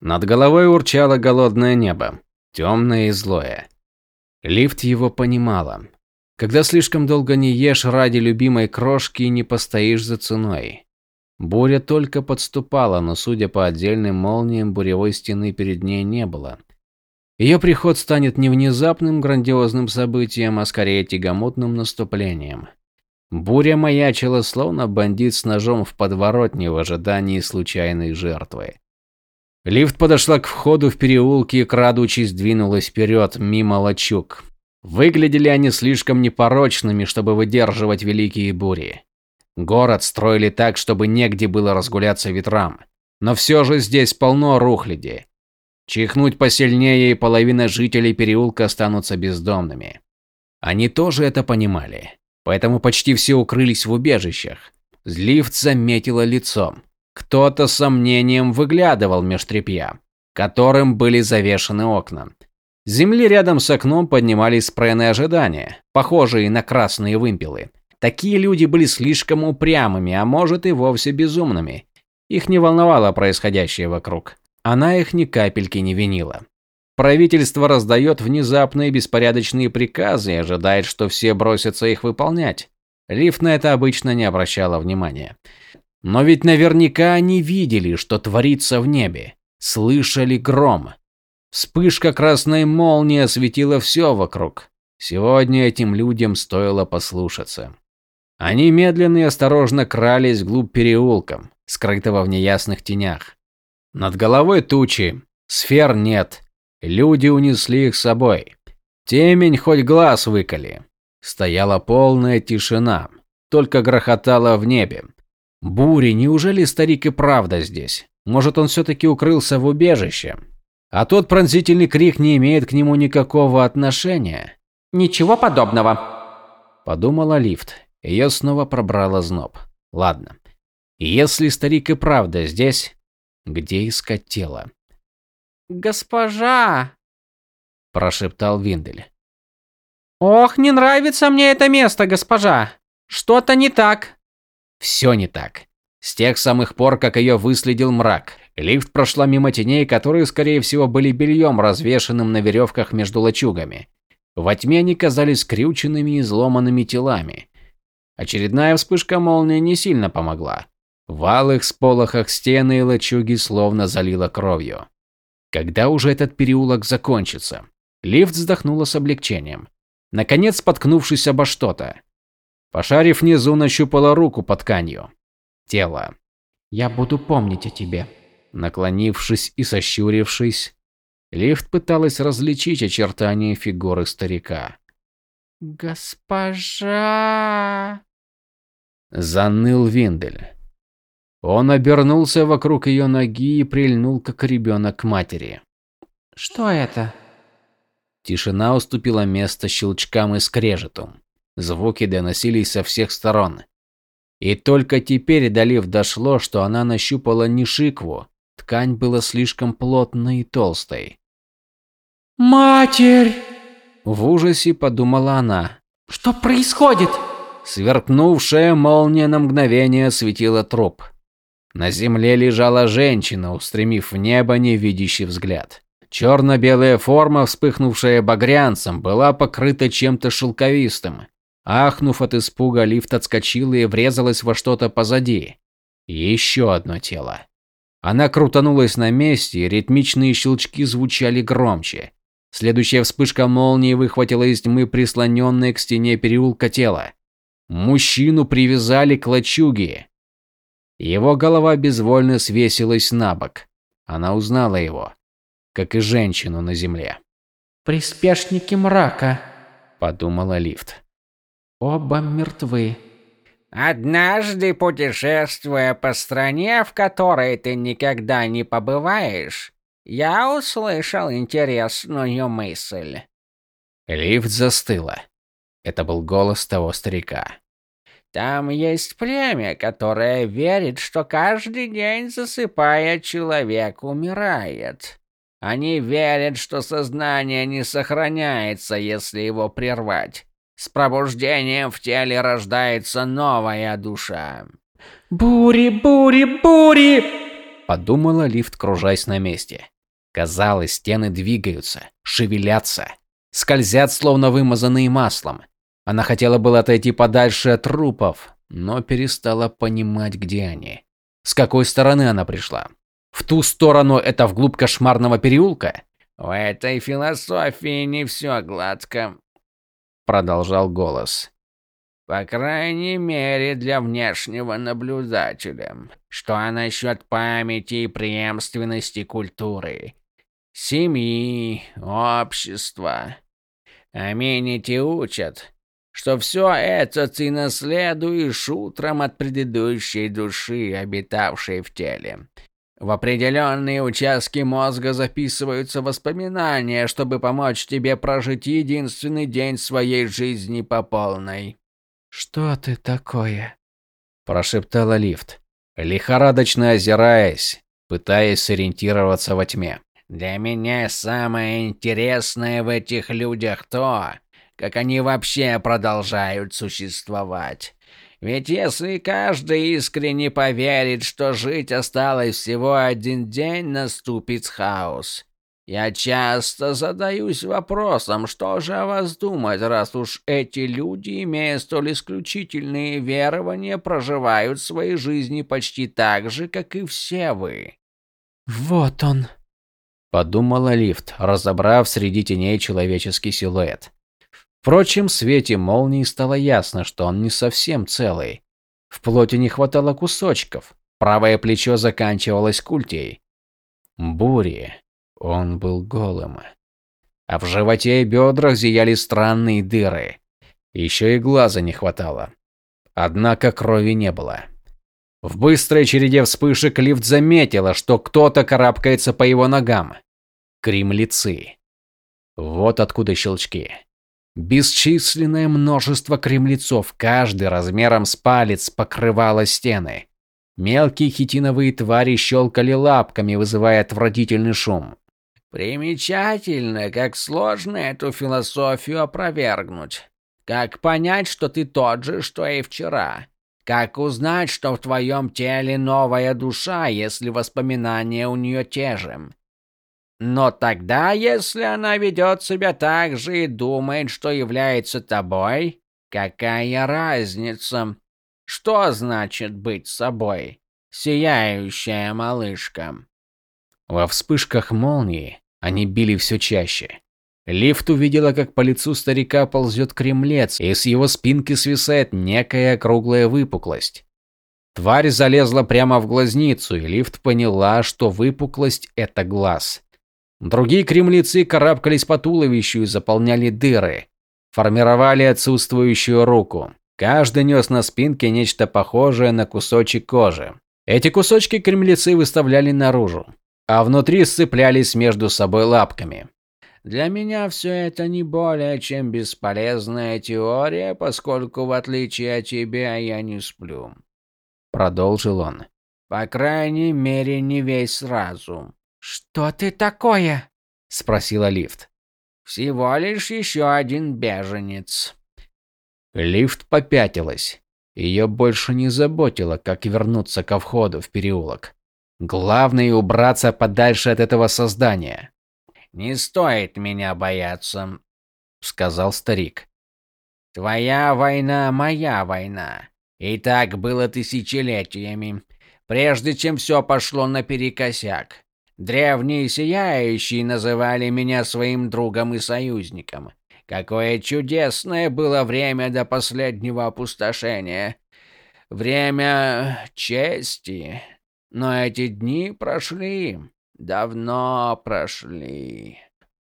Над головой урчало голодное небо, темное и злое. Лифт его понимала. Когда слишком долго не ешь ради любимой крошки, не постоишь за ценой. Буря только подступала, но, судя по отдельным молниям, буревой стены перед ней не было. Ее приход станет не внезапным грандиозным событием, а скорее тягомотным наступлением. Буря маячила, словно бандит с ножом в подворотне в ожидании случайной жертвы. Лифт подошла к входу в переулке и, крадучись, двинулась вперед, мимо лачуг. Выглядели они слишком непорочными, чтобы выдерживать великие бури. Город строили так, чтобы негде было разгуляться ветрам. Но все же здесь полно рухляди. Чихнуть посильнее, и половина жителей переулка останутся бездомными. Они тоже это понимали. Поэтому почти все укрылись в убежищах. Лифт заметила лицом. Кто-то с сомнением выглядывал меж тряпья, которым были завешаны окна. С земли рядом с окном поднимались спрейные ожидания, похожие на красные вымпелы. Такие люди были слишком упрямыми, а может и вовсе безумными. Их не волновало происходящее вокруг. Она их ни капельки не винила. Правительство раздает внезапные беспорядочные приказы и ожидает, что все бросятся их выполнять. Лифт на это обычно не обращала внимания. Но ведь наверняка они видели, что творится в небе. Слышали гром. Вспышка красной молнии осветила все вокруг. Сегодня этим людям стоило послушаться. Они медленно и осторожно крались вглубь переулка, скрытого в неясных тенях. Над головой тучи, сфер нет. Люди унесли их с собой. Темень хоть глаз выколи. Стояла полная тишина, только грохотала в небе. Бури, неужели старик и правда здесь? Может, он все-таки укрылся в убежище? А тот пронзительный крик не имеет к нему никакого отношения. «Ничего подобного», – подумала лифт. Ее снова пробрало зноб. Ладно. Если старик и правда здесь, где искать тело? «Госпожа!» – прошептал Виндель. «Ох, не нравится мне это место, госпожа! Что-то не так!» Все не так. С тех самых пор, как ее выследил мрак, лифт прошла мимо теней, которые, скорее всего, были бельем, развешенным на веревках между лачугами. Во тьме они казались скрюченными и изломанными телами. Очередная вспышка молнии не сильно помогла. В алых сполохах стены и лачуги словно залило кровью. Когда уже этот переулок закончится? Лифт вздохнула с облегчением. Наконец, споткнувшись обо что-то. Пошарив внизу, нащупала руку под тканью. Тело. «Я буду помнить о тебе». Наклонившись и сощурившись, лифт пыталась различить очертания фигуры старика. «Госпожа...» Заныл Виндель. Он обернулся вокруг ее ноги и прильнул, как ребенок к матери. «Что это?» Тишина уступила место щелчкам и скрежету. Звуки доносились со всех сторон. И только теперь до Лив дошло, что она нащупала не шикву. Ткань была слишком плотной и толстой. «Матерь!» В ужасе подумала она. «Что происходит?» Сверкнувшая молния на мгновение осветила труп. На земле лежала женщина, устремив в небо невидящий взгляд. Черно-белая форма, вспыхнувшая багрянцем, была покрыта чем-то шелковистым. Ахнув от испуга, лифт отскочила и врезалась во что-то позади. Еще одно тело. Она крутанулась на месте, и ритмичные щелчки звучали громче. Следующая вспышка молнии выхватила из тьмы прислоненное к стене переулка тело. Мужчину привязали к лачуге. Его голова безвольно свесилась на бок. Она узнала его, как и женщину на земле. «Приспешники мрака», – подумала лифт. «Оба мертвы». «Однажды, путешествуя по стране, в которой ты никогда не побываешь, я услышал интересную мысль». Лифт застыла. Это был голос того старика. Там есть племя, которое верит, что каждый день засыпая человек умирает. Они верят, что сознание не сохраняется, если его прервать. С пробуждением в теле рождается новая душа. «Бури, бури, бури!» Подумала лифт, кружась на месте. Казалось, стены двигаются, шевелятся, скользят, словно вымазанные маслом. Она хотела было отойти подальше от трупов, но перестала понимать, где они. С какой стороны она пришла? В ту сторону это вглубь кошмарного переулка? В этой философии не все гладко, продолжал голос. По крайней мере, для внешнего наблюдателя. Что насчет памяти и преемственности культуры? Семьи, общества. Аменити учат, что все это ты наследуешь утром от предыдущей души, обитавшей в теле. В определенные участки мозга записываются воспоминания, чтобы помочь тебе прожить единственный день своей жизни по полной. «Что ты такое?» – прошептала лифт, лихорадочно озираясь, пытаясь сориентироваться во тьме. «Для меня самое интересное в этих людях то, как они вообще продолжают существовать. Ведь если каждый искренне поверит, что жить осталось всего один день, наступит хаос. Я часто задаюсь вопросом, что же о вас думать, раз уж эти люди, имея столь исключительные верования, проживают свои жизни почти так же, как и все вы. Вот он, подумала лифт, разобрав среди теней человеческий силуэт. Впрочем, в свете молнии стало ясно, что он не совсем целый. В плоти не хватало кусочков. Правое плечо заканчивалось культей. Бури. Он был голым. А в животе и бедрах зияли странные дыры. Еще и глаза не хватало. Однако крови не было. В быстрой череде вспышек лифт заметила, что кто-то карабкается по его ногам. Кремлецы. Вот откуда щелчки. Бесчисленное множество кремлецов, каждый размером с палец, покрывало стены. Мелкие хитиновые твари щелкали лапками, вызывая отвратительный шум. Примечательно, как сложно эту философию опровергнуть. Как понять, что ты тот же, что и вчера? Как узнать, что в твоем теле новая душа, если воспоминания у нее те же? Но тогда, если она ведет себя так же и думает, что является тобой, какая разница? Что значит быть собой? Сияющая малышка. Во вспышках молнии они били все чаще. Лифт увидела, как по лицу старика ползет кремлец, и с его спинки свисает некая круглая выпуклость. Тварь залезла прямо в глазницу, и лифт поняла, что выпуклость – это глаз. Другие кремлецы карабкались по туловищу и заполняли дыры. Формировали отсутствующую руку. Каждый нес на спинке нечто похожее на кусочек кожи. Эти кусочки кремлецы выставляли наружу, а внутри сцеплялись между собой лапками. Для меня все это не более чем бесполезная теория, поскольку в отличие от тебя я не сплю. Продолжил он. По крайней мере, не весь разум. «Что ты такое?» – спросила лифт. «Всего лишь еще один беженец». Лифт попятилась. Ее больше не заботило, как вернуться ко входу в переулок. Главное убраться подальше от этого создания. «Не стоит меня бояться», — сказал старик. «Твоя война — моя война. И так было тысячелетиями, прежде чем все пошло наперекосяк. Древние сияющие называли меня своим другом и союзником. Какое чудесное было время до последнего опустошения. Время чести. Но эти дни прошли. Давно прошли.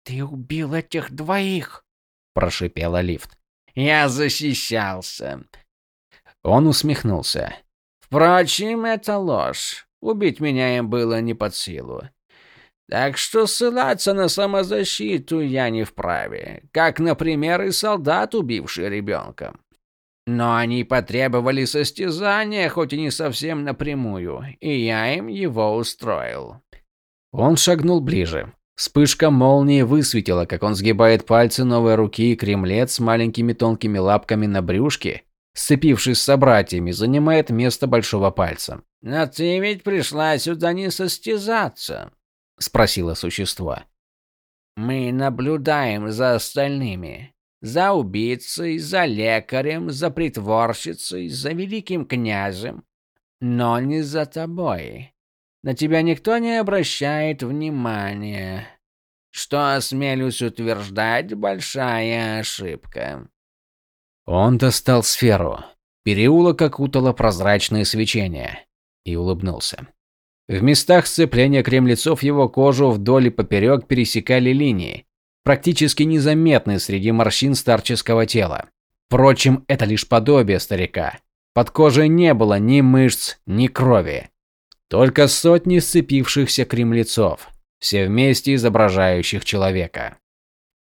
«Ты убил этих двоих!» – прошипела лифт. «Я защищался!» Он усмехнулся. «Впрочем, это ложь. Убить меня им было не под силу. Так что ссылаться на самозащиту я не вправе, как, например, и солдат, убивший ребенка. Но они потребовали состязания, хоть и не совсем напрямую, и я им его устроил. Он шагнул ближе. Вспышка молнии высветила, как он сгибает пальцы новой руки, и кремлец с маленькими тонкими лапками на брюшке сцепившись с собратьями, занимает место большого пальца. «Но ты ведь пришла сюда не состязаться», – спросило существо. «Мы наблюдаем за остальными. За убийцей, за лекарем, за притворщицей, за великим князем. Но не за тобой. На тебя никто не обращает внимания. Что, осмелюсь утверждать, большая ошибка. Он достал сферу. Переулок окутало прозрачное свечение. И улыбнулся. В местах сцепления кремлецов его кожу вдоль и поперек пересекали линии, практически незаметные среди морщин старческого тела. Впрочем, это лишь подобие старика. Под кожей не было ни мышц, ни крови. Только сотни сцепившихся кремлецов, все вместе изображающих человека.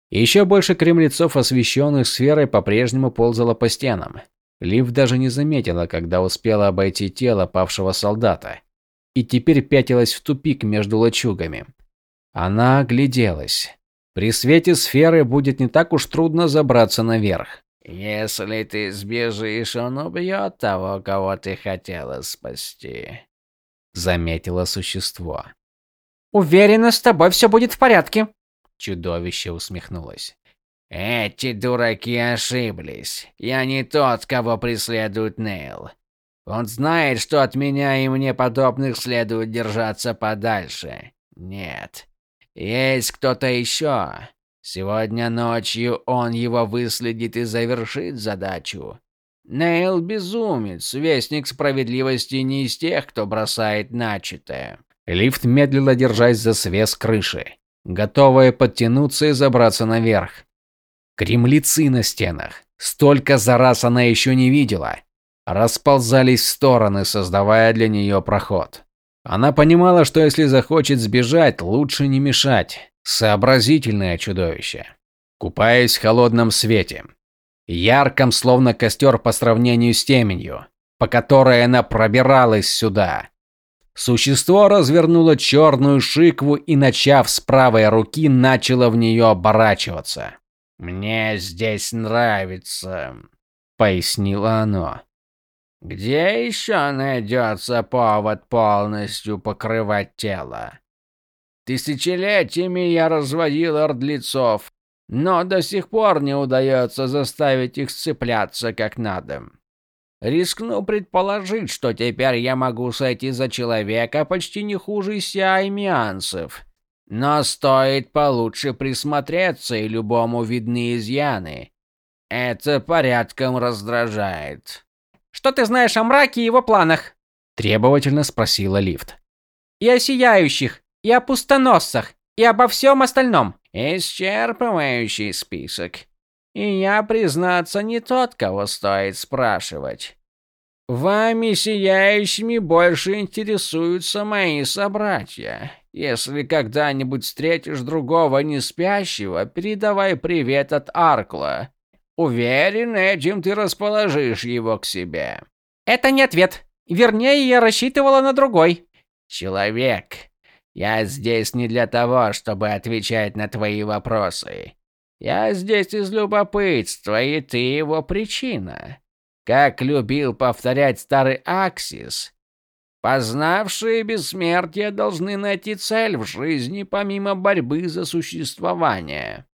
Еще больше кремлецов, освещенных сферой, по-прежнему ползало по стенам. Лив даже не заметила, когда успела обойти тело павшего солдата. И теперь пятилась в тупик между лачугами. Она огляделась. При свете сферы будет не так уж трудно забраться наверх. «Если ты сбежишь, он убьет того, кого ты хотела спасти», – заметило существо. «Уверена, с тобой все будет в порядке», – чудовище усмехнулось. «Эти дураки ошиблись. Я не тот, кого преследует Нейл. Он знает, что от меня и мне подобных следует держаться подальше. Нет. Есть кто-то еще. Сегодня ночью он его выследит и завершит задачу. Нейл безумец, вестник справедливости не из тех, кто бросает начатое. Лифт медленно держась за свес крыши, готовая подтянуться и забраться наверх. Кремлецы на стенах. Столько за раз она еще не видела. Расползались в стороны, создавая для нее проход. Она понимала, что если захочет сбежать, лучше не мешать. Сообразительное чудовище. Купаясь в холодном свете, ярком, словно костер по сравнению с теменью, по которой она пробиралась сюда. Существо развернуло черную шикву и, начав с правой руки, начало в нее оборачиваться. «Мне здесь нравится», — пояснило оно. «Где еще найдется повод полностью покрывать тело? Тысячелетиями я разводил ордлицов, но до сих пор не удается заставить их сцепляться как надо. Рискну предположить, что теперь я могу сойти за человека почти не хуже сиаймианцев. Но стоит получше присмотреться, и любому видны изъяны. Это порядком раздражает. «Что ты знаешь о мраке и его планах?» – требовательно спросила лифт. «И о сияющих, и о пустоносцах, и обо всем остальном». Исчерпывающий список. И я, признаться, не тот, кого стоит спрашивать. Вами, сияющими, больше интересуются мои собратья. Если когда-нибудь встретишь другого неспящего, передавай привет от Аркла. Уверен, этим ты расположишь его к себе. Это не ответ. Вернее, я рассчитывала на другой. Человек, я здесь не для того, чтобы отвечать на твои вопросы. Я здесь из любопытства, и ты его причина. Как любил повторять старый Аксис, познавшие бессмертие должны найти цель в жизни помимо борьбы за существование.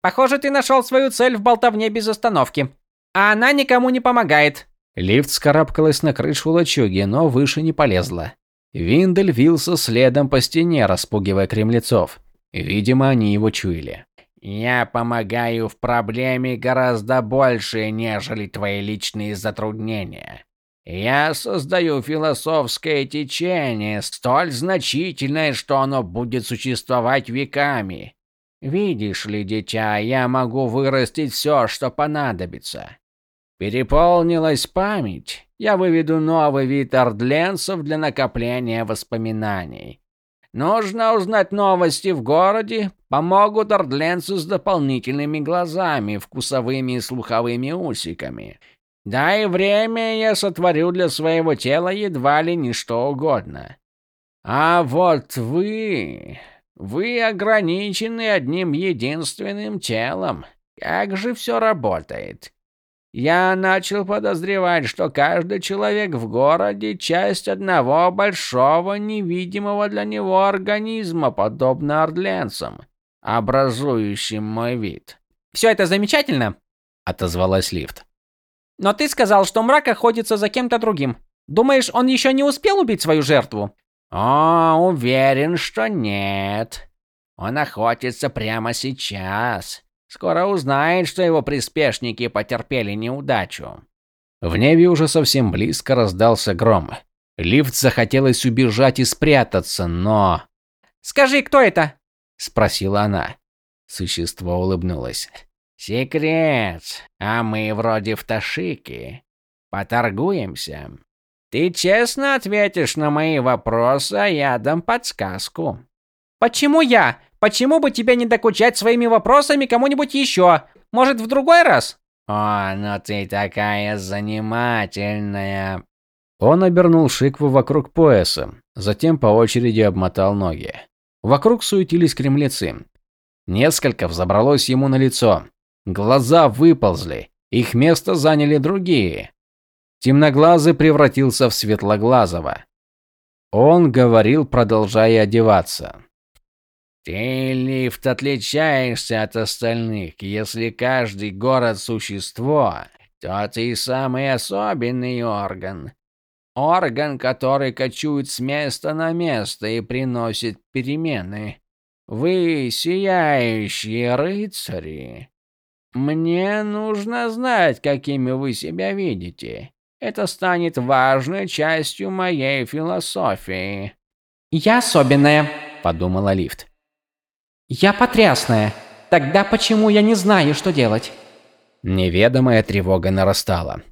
Похоже, ты нашел свою цель в болтовне без остановки. А она никому не помогает. Лифт скарабкалась на крышу лачуги, но выше не полезла. Виндель вился следом по стене, распугивая кремлецов. Видимо, они его чуяли. «Я помогаю в проблеме гораздо больше, нежели твои личные затруднения. Я создаю философское течение, столь значительное, что оно будет существовать веками. Видишь ли, дитя, я могу вырастить все, что понадобится. Переполнилась память. Я выведу новый вид ордленцев для накопления воспоминаний. Нужно узнать новости в городе. Помогут ордленцы с дополнительными глазами, вкусовыми и слуховыми усиками. Дай время, я сотворю для своего тела едва ли не что угодно. А вот вы... Вы ограничены одним единственным телом. Как же все работает? Я начал подозревать, что каждый человек в городе – часть одного большого невидимого для него организма, подобно ордленцам, образующим мой вид. «Все это замечательно», – отозвалась лифт. «Но ты сказал, что мрак охотится за кем-то другим. Думаешь, он еще не успел убить свою жертву?» «О, уверен, что нет. Он охотится прямо сейчас. Скоро узнает, что его приспешники потерпели неудачу. В небе уже совсем близко раздался гром. Лифт захотелось убежать и спрятаться, но... «Скажи, кто это?» – спросила она. Существо улыбнулось. «Секрет. А мы вроде в Ташике. Поторгуемся. Ты честно ответишь на мои вопросы, а я дам подсказку». «Почему я? Почему бы тебе не докучать своими вопросами кому-нибудь еще? Может, в другой раз? О, ну ты такая занимательная. Он обернул шикву вокруг пояса, затем по очереди обмотал ноги. Вокруг суетились кремлецы. Несколько взобралось ему на лицо. Глаза выползли, их место заняли другие. Темноглазый превратился в светлоглазого. Он говорил, продолжая одеваться. Ты, Лифт, отличаешься от остальных. Если каждый город – существо, то ты самый особенный орган. Орган, который кочует с места на место и приносит перемены. Вы сияющие рыцари. Мне нужно знать, какими вы себя видите. Это станет важной частью моей философии. «Я особенная», – подумала Лифт. «Я потрясная. Тогда почему я не знаю, что делать?» Неведомая тревога нарастала.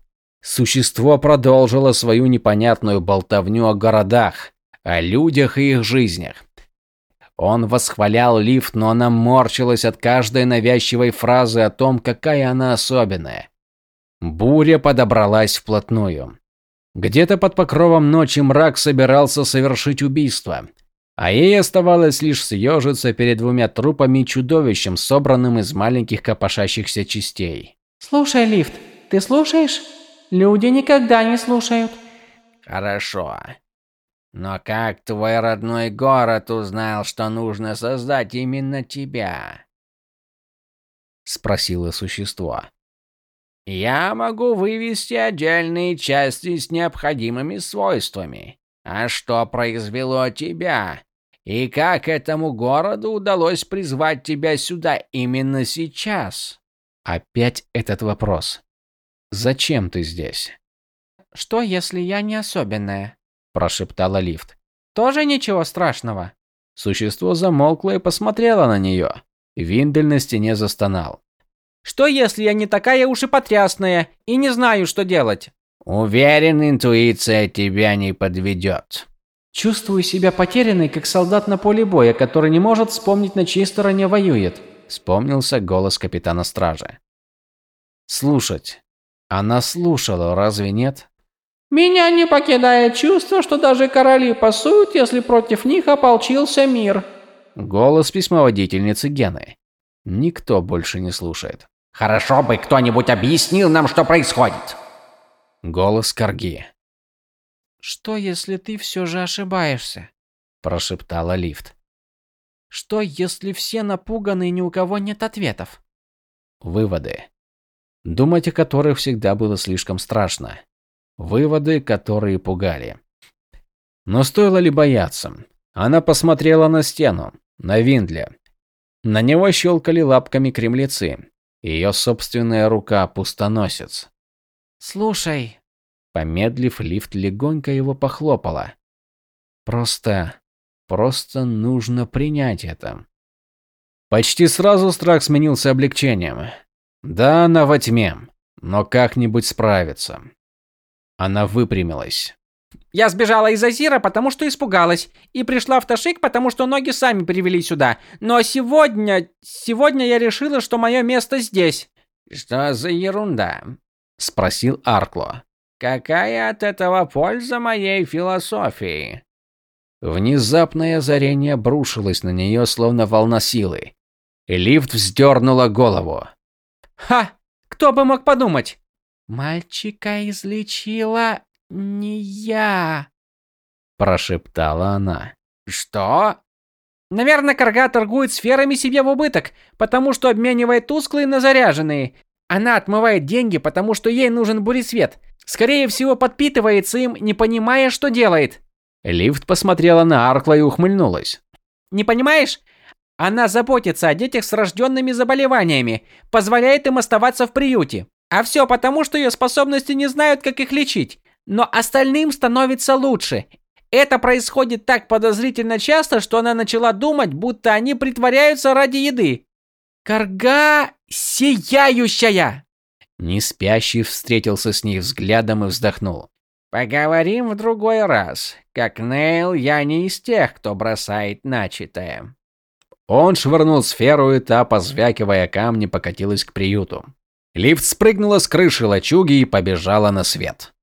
Существо продолжило свою непонятную болтовню о городах, о людях и их жизнях. Он восхвалял лифт, но она морщилась от каждой навязчивой фразы о том, какая она особенная. Буря подобралась вплотную. Где-то под покровом ночи мрак собирался совершить убийство а ей оставалось лишь съежиться перед двумя трупами и чудовищем, собранным из маленьких копошащихся частей. «Слушай, Лифт, ты слушаешь? Люди никогда не слушают». «Хорошо. Но как твой родной город узнал, что нужно создать именно тебя?» Спросило существо. «Я могу вывести отдельные части с необходимыми свойствами. А что произвело тебя? И как этому городу удалось призвать тебя сюда именно сейчас? Опять этот вопрос. Зачем ты здесь? Что, если я не особенная? прошептала лифт. Тоже ничего страшного. Существо замолкло и посмотрело на нее. Виндель на стене застонал. Что, если я не такая уж и потрясная и не знаю, что делать? Уверен, интуиция тебя не подведет. Чувствую себя потерянной, как солдат на поле боя, который не может вспомнить, на чьей стороне воюет. Вспомнился голос капитана стражи. Слушать. Она слушала, разве нет? Меня не покидает чувство, что даже короли пасуют, если против них ополчился мир. Голос письмоводительницы Гены. Никто больше не слушает. Хорошо бы кто-нибудь объяснил нам, что происходит. Голос Карги. «Что, если ты все же ошибаешься?» – прошептала лифт. «Что, если все напуганы и ни у кого нет ответов?» Выводы. Думать о которых всегда было слишком страшно. Выводы, которые пугали. Но стоило ли бояться? Она посмотрела на стену, на Виндля. На него щелкали лапками кремлецы. Ее собственная рука пустоносец. «Слушай», Помедлив, лифт легонько его похлопала. Просто... просто нужно принять это. Почти сразу страх сменился облегчением. Да, она во тьме, но как-нибудь справится. Она выпрямилась. Я сбежала из Азира, потому что испугалась, и пришла в Ташик, потому что ноги сами привели сюда. Но сегодня... сегодня я решила, что мое место здесь. Что за ерунда? Спросил Аркло. Какая от этого польза моей философии? Внезапное озарение обрушилось на нее, словно волна силы. Лифт вздернула голову. «Ха! Кто бы мог подумать? Мальчика излечила не я, прошептала она. Что? Наверное, Карга торгует сферами себе в убыток, потому что обменивает тусклые на заряженные. Она отмывает деньги, потому что ей нужен буресвет. Скорее всего, подпитывается им, не понимая, что делает. Лифт посмотрела на Аркла и ухмыльнулась. Не понимаешь? Она заботится о детях с рожденными заболеваниями, позволяет им оставаться в приюте. А все потому, что ее способности не знают, как их лечить. Но остальным становится лучше. Это происходит так подозрительно часто, что она начала думать, будто они притворяются ради еды. Карга сияющая. Неспящий встретился с ней взглядом и вздохнул. Поговорим в другой раз. Как Нейл, я не из тех, кто бросает начатое. Он швырнул сферу, и та, позвякивая камни, покатилась к приюту. Лифт спрыгнула с крыши лачуги и побежала на свет.